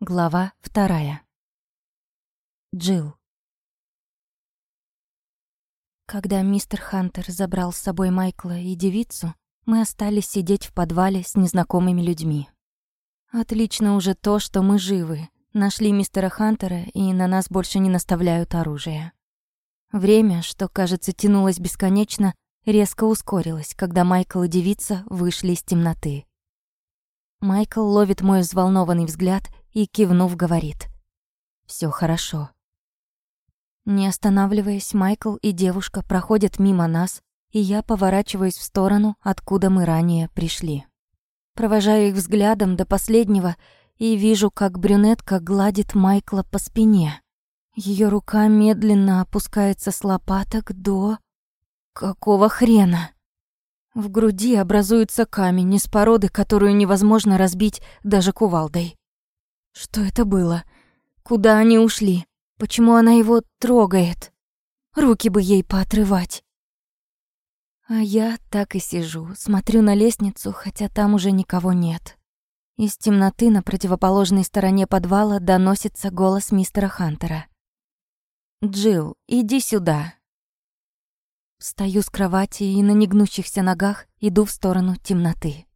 Глава вторая. Джилл. Когда мистер Хантер забрал с собой Майкла и девицу, мы остались сидеть в подвале с незнакомыми людьми. Отлично уже то, что мы живы, нашли мистера Хантера и на нас больше не наставляют оружие. Время, что, кажется, тянулось бесконечно, резко ускорилось, когда Майкл и девица вышли из темноты. Майкл ловит мой взволнованный взгляд и, кивнув, говорит. все хорошо». Не останавливаясь, Майкл и девушка проходят мимо нас, и я поворачиваюсь в сторону, откуда мы ранее пришли. Провожаю их взглядом до последнего и вижу, как брюнетка гладит Майкла по спине. Ее рука медленно опускается с лопаток до... Какого хрена? В груди образуется камень из породы, которую невозможно разбить даже кувалдой. Что это было? Куда они ушли? Почему она его трогает? Руки бы ей поотрывать. А я так и сижу, смотрю на лестницу, хотя там уже никого нет. Из темноты на противоположной стороне подвала доносится голос мистера Хантера. «Джилл, иди сюда». Встаю с кровати и на негнущихся ногах иду в сторону темноты.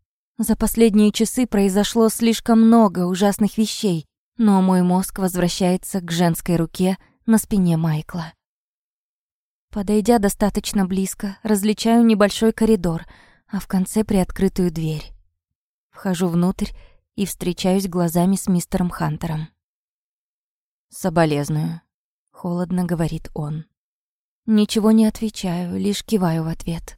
За последние часы произошло слишком много ужасных вещей, но мой мозг возвращается к женской руке на спине Майкла. Подойдя достаточно близко, различаю небольшой коридор, а в конце приоткрытую дверь. Вхожу внутрь и встречаюсь глазами с мистером Хантером. «Соболезную», — холодно говорит он. Ничего не отвечаю, лишь киваю в ответ.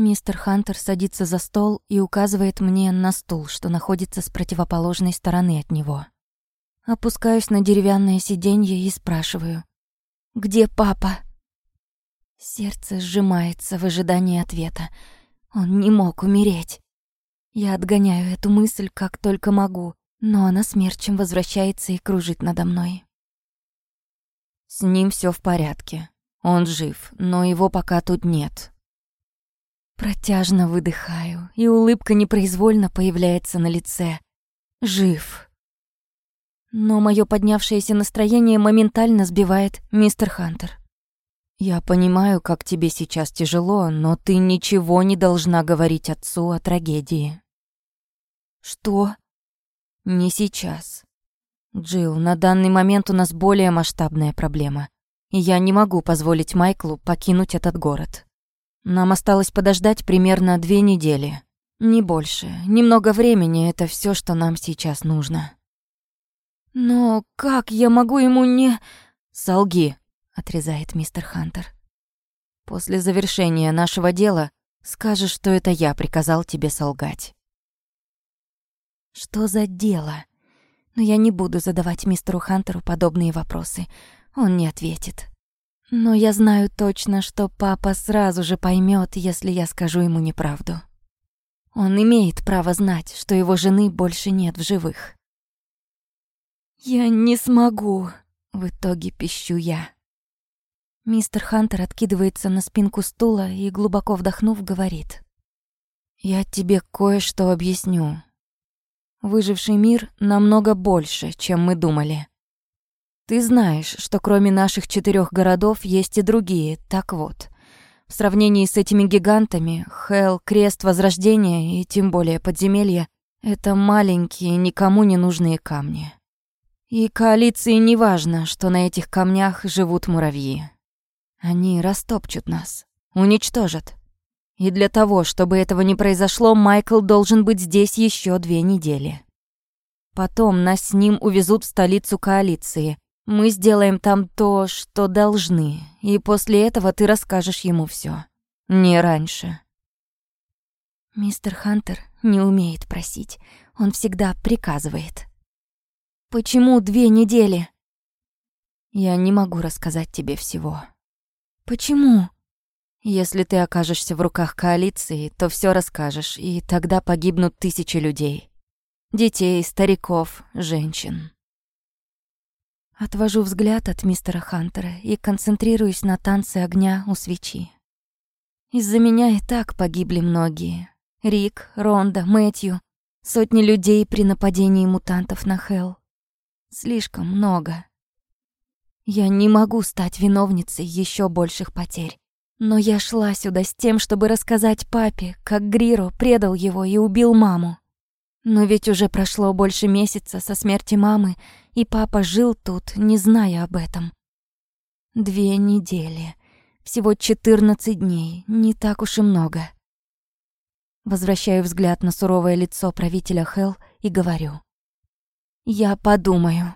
Мистер Хантер садится за стол и указывает мне на стул, что находится с противоположной стороны от него. Опускаюсь на деревянное сиденье и спрашиваю. «Где папа?» Сердце сжимается в ожидании ответа. Он не мог умереть. Я отгоняю эту мысль как только могу, но она смерчем возвращается и кружит надо мной. С ним все в порядке. Он жив, но его пока тут нет. Протяжно выдыхаю, и улыбка непроизвольно появляется на лице. Жив. Но мое поднявшееся настроение моментально сбивает мистер Хантер. «Я понимаю, как тебе сейчас тяжело, но ты ничего не должна говорить отцу о трагедии». «Что?» «Не сейчас. Джилл, на данный момент у нас более масштабная проблема, и я не могу позволить Майклу покинуть этот город». Нам осталось подождать примерно две недели. Не больше. Немного времени — это все, что нам сейчас нужно. «Но как я могу ему не...» «Солги», — отрезает мистер Хантер. «После завершения нашего дела скажешь, что это я приказал тебе солгать». «Что за дело?» Но я не буду задавать мистеру Хантеру подобные вопросы. Он не ответит. Но я знаю точно, что папа сразу же поймет, если я скажу ему неправду. Он имеет право знать, что его жены больше нет в живых. «Я не смогу», — в итоге пищу я. Мистер Хантер откидывается на спинку стула и, глубоко вдохнув, говорит. «Я тебе кое-что объясню. Выживший мир намного больше, чем мы думали. Ты знаешь, что кроме наших четырех городов есть и другие, так вот. В сравнении с этими гигантами, Хелл, Крест Возрождения и тем более Подземелье — это маленькие, никому не нужные камни. И коалиции не важно, что на этих камнях живут муравьи. Они растопчут нас, уничтожат. И для того, чтобы этого не произошло, Майкл должен быть здесь еще две недели. Потом нас с ним увезут в столицу коалиции, мы сделаем там то, что должны, и после этого ты расскажешь ему все. Не раньше. Мистер Хантер не умеет просить, он всегда приказывает. Почему две недели? Я не могу рассказать тебе всего. Почему? Если ты окажешься в руках коалиции, то все расскажешь, и тогда погибнут тысячи людей. Детей, стариков, женщин. Отвожу взгляд от мистера Хантера и концентрируюсь на танце огня у свечи. Из-за меня и так погибли многие. Рик, Ронда, Мэтью, сотни людей при нападении мутантов на Хелл. Слишком много. Я не могу стать виновницей еще больших потерь. Но я шла сюда с тем, чтобы рассказать папе, как Гриро предал его и убил маму. Но ведь уже прошло больше месяца со смерти мамы, и папа жил тут, не зная об этом. Две недели. Всего 14 дней, не так уж и много. Возвращаю взгляд на суровое лицо правителя Хел и говорю. «Я подумаю».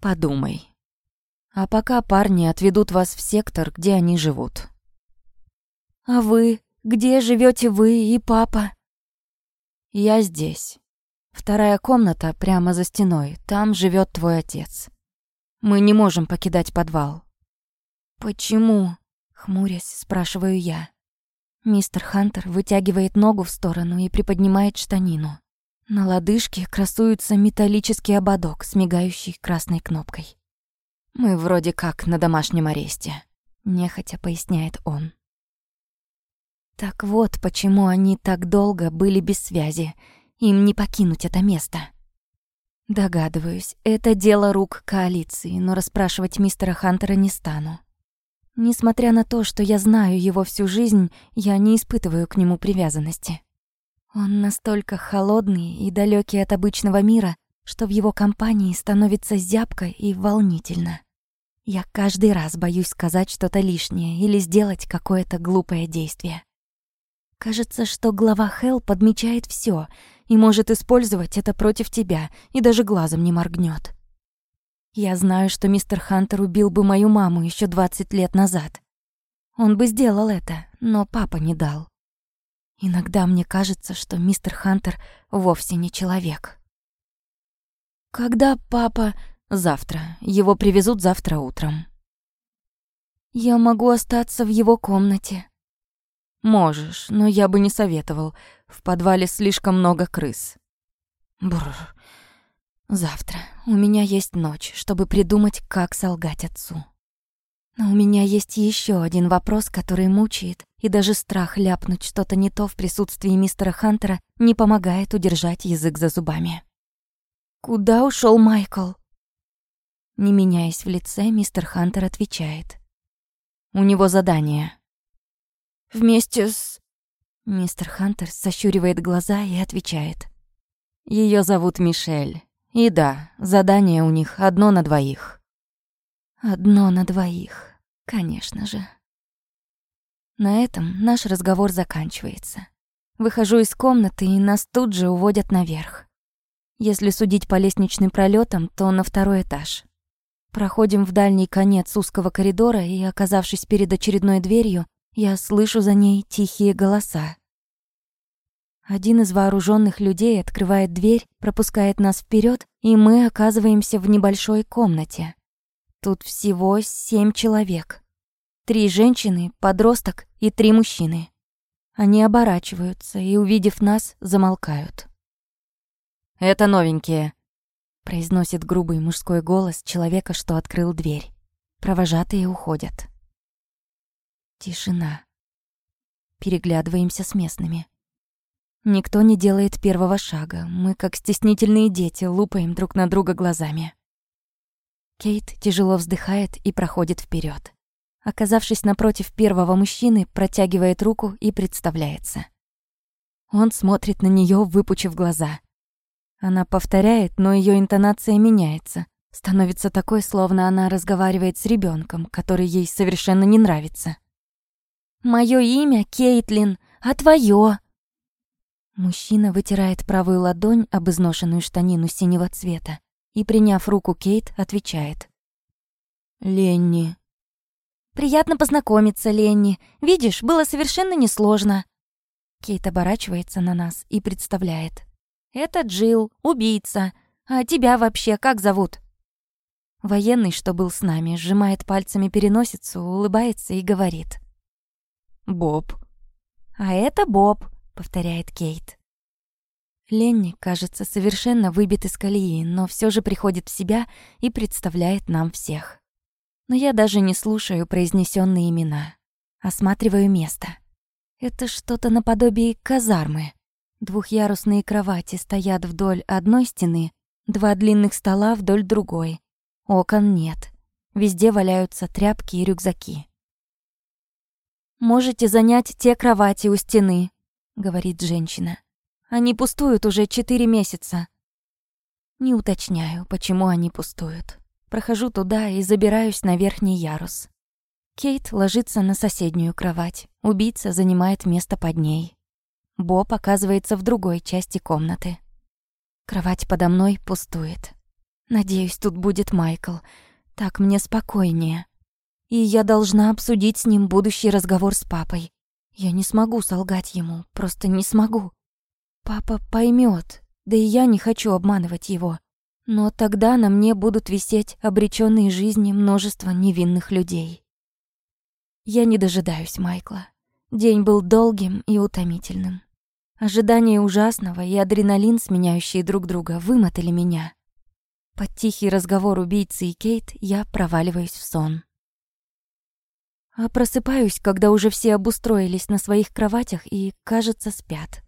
«Подумай», а пока парни отведут вас в сектор, где они живут. А вы? Где живете вы и папа? Я здесь. Вторая комната прямо за стеной. Там живет твой отец. Мы не можем покидать подвал. Почему? Хмурясь, спрашиваю я. Мистер Хантер вытягивает ногу в сторону и приподнимает штанину. На лодыжке красуется металлический ободок с мигающей красной кнопкой. «Мы вроде как на домашнем аресте», — нехотя поясняет он. Так вот, почему они так долго были без связи. Им не покинуть это место. Догадываюсь, это дело рук коалиции, но расспрашивать мистера Хантера не стану. Несмотря на то, что я знаю его всю жизнь, я не испытываю к нему привязанности. Он настолько холодный и далекий от обычного мира, что в его компании становится зябко и волнительно. Я каждый раз боюсь сказать что-то лишнее или сделать какое-то глупое действие. Кажется, что глава Хелл подмечает все и может использовать это против тебя и даже глазом не моргнет. Я знаю, что мистер Хантер убил бы мою маму еще 20 лет назад. Он бы сделал это, но папа не дал. Иногда мне кажется, что мистер Хантер вовсе не человек. Когда папа... Завтра. Его привезут завтра утром. Я могу остаться в его комнате. Можешь, но я бы не советовал. В подвале слишком много крыс. Бррр. Завтра. У меня есть ночь, чтобы придумать, как солгать отцу. Но у меня есть еще один вопрос, который мучает, и даже страх ляпнуть что-то не то в присутствии мистера Хантера не помогает удержать язык за зубами. «Куда ушел Майкл?» Не меняясь в лице, мистер Хантер отвечает. «У него задание». «Вместе с...» Мистер Хантер сощуривает глаза и отвечает. Ее зовут Мишель. И да, задание у них одно на двоих». «Одно на двоих, конечно же». На этом наш разговор заканчивается. Выхожу из комнаты, и нас тут же уводят наверх. Если судить по лестничным пролетам, то на второй этаж. Проходим в дальний конец узкого коридора, и, оказавшись перед очередной дверью, я слышу за ней тихие голоса. Один из вооруженных людей открывает дверь, пропускает нас вперед, и мы оказываемся в небольшой комнате. Тут всего семь человек. Три женщины, подросток и три мужчины. Они оборачиваются и, увидев нас, замолкают. «Это новенькие», — произносит грубый мужской голос человека, что открыл дверь. Провожатые уходят. Тишина. Переглядываемся с местными. Никто не делает первого шага. Мы, как стеснительные дети, лупаем друг на друга глазами. Кейт тяжело вздыхает и проходит вперед. Оказавшись напротив первого мужчины, протягивает руку и представляется. Он смотрит на нее, выпучив глаза — она повторяет, но ее интонация меняется. Становится такой, словно она разговаривает с ребенком, который ей совершенно не нравится. Мое имя Кейтлин, а твое? Мужчина вытирает правую ладонь об изношенную штанину синего цвета и, приняв руку Кейт, отвечает. «Ленни». «Приятно познакомиться, Ленни. Видишь, было совершенно несложно». Кейт оборачивается на нас и представляет. Это Джил, убийца. А тебя вообще как зовут?» Военный, что был с нами, сжимает пальцами переносицу, улыбается и говорит. «Боб». «А это Боб», — повторяет Кейт. Ленни, кажется, совершенно выбит из колеи, но все же приходит в себя и представляет нам всех. Но я даже не слушаю произнесенные имена. Осматриваю место. Это что-то наподобие казармы. Двухъярусные кровати стоят вдоль одной стены, Два длинных стола вдоль другой. Окон нет. Везде валяются тряпки и рюкзаки. «Можете занять те кровати у стены», — говорит женщина. «Они пустуют уже четыре месяца». Не уточняю, почему они пустуют. Прохожу туда и забираюсь на верхний ярус. Кейт ложится на соседнюю кровать. Убийца занимает место под ней. Боб оказывается в другой части комнаты. Кровать подо мной пустует. Надеюсь, тут будет Майкл. Так мне спокойнее. И я должна обсудить с ним будущий разговор с папой. Я не смогу солгать ему, просто не смогу. Папа поймет, да и я не хочу обманывать его. Но тогда на мне будут висеть обречённые жизни множество невинных людей. Я не дожидаюсь Майкла. День был долгим и утомительным. Ожидание ужасного и адреналин, сменяющие друг друга, вымотали меня. Под тихий разговор убийцы и Кейт я проваливаюсь в сон. А просыпаюсь, когда уже все обустроились на своих кроватях и, кажется, спят.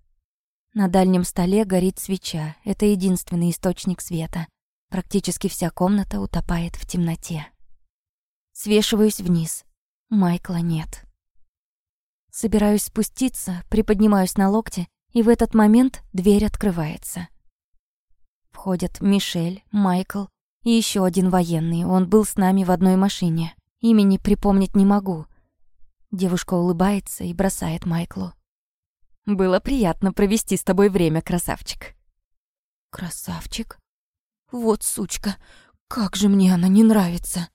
На дальнем столе горит свеча. Это единственный источник света. Практически вся комната утопает в темноте. Свешиваюсь вниз. Майкла нет. Собираюсь спуститься, приподнимаюсь на локте и в этот момент дверь открывается. Входят Мишель, Майкл и еще один военный. Он был с нами в одной машине. Имени припомнить не могу. Девушка улыбается и бросает Майклу. «Было приятно провести с тобой время, красавчик». «Красавчик? Вот сучка, как же мне она не нравится!»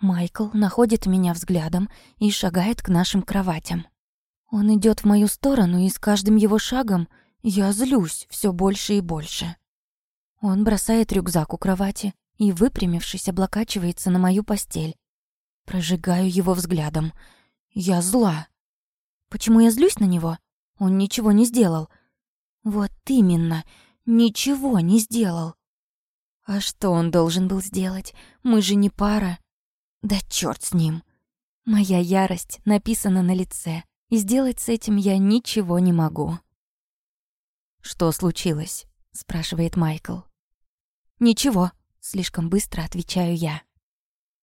Майкл находит меня взглядом и шагает к нашим кроватям. Он идет в мою сторону, и с каждым его шагом я злюсь все больше и больше. Он бросает рюкзак у кровати и, выпрямившись, облокачивается на мою постель. Прожигаю его взглядом. Я зла. Почему я злюсь на него? Он ничего не сделал. Вот именно, ничего не сделал. А что он должен был сделать? Мы же не пара. Да чёрт с ним. Моя ярость написана на лице и сделать с этим я ничего не могу. «Что случилось?» — спрашивает Майкл. «Ничего», — слишком быстро отвечаю я.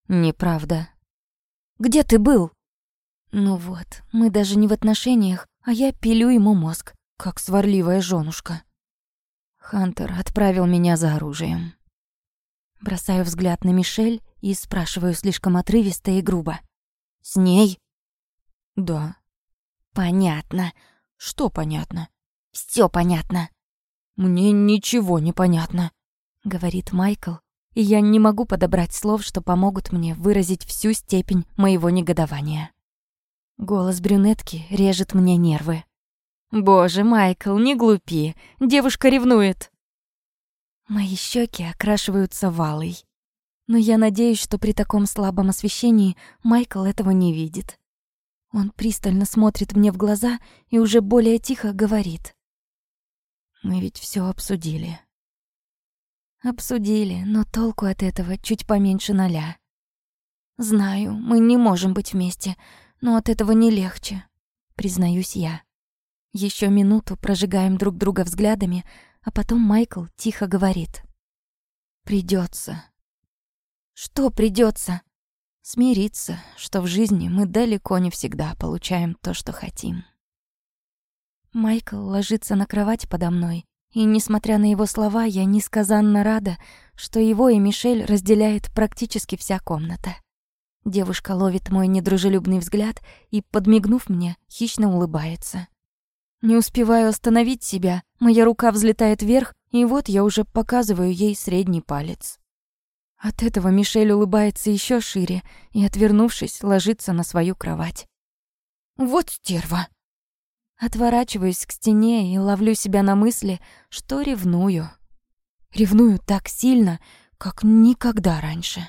«Неправда». «Где ты был?» «Ну вот, мы даже не в отношениях, а я пилю ему мозг, как сварливая жёнушка». Хантер отправил меня за оружием. Бросаю взгляд на Мишель и спрашиваю слишком отрывисто и грубо. «С ней?» «Да», Понятно. Что понятно? Все понятно. Мне ничего не понятно, говорит Майкл, и я не могу подобрать слов, что помогут мне выразить всю степень моего негодования. Голос брюнетки режет мне нервы. Боже, Майкл, не глупи. Девушка ревнует. Мои щеки окрашиваются валой. Но я надеюсь, что при таком слабом освещении Майкл этого не видит. Он пристально смотрит мне в глаза и уже более тихо говорит. «Мы ведь все обсудили». Обсудили, но толку от этого чуть поменьше ноля. Знаю, мы не можем быть вместе, но от этого не легче, признаюсь я. Еще минуту прожигаем друг друга взглядами, а потом Майкл тихо говорит. Придется. Что придется? Смириться, что в жизни мы далеко не всегда получаем то, что хотим. Майкл ложится на кровать подо мной, и, несмотря на его слова, я несказанно рада, что его и Мишель разделяет практически вся комната. Девушка ловит мой недружелюбный взгляд и, подмигнув мне, хищно улыбается. Не успеваю остановить себя, моя рука взлетает вверх, и вот я уже показываю ей средний палец. От этого Мишель улыбается еще шире и, отвернувшись, ложится на свою кровать. «Вот стерва!» Отворачиваюсь к стене и ловлю себя на мысли, что ревную. Ревную так сильно, как никогда раньше.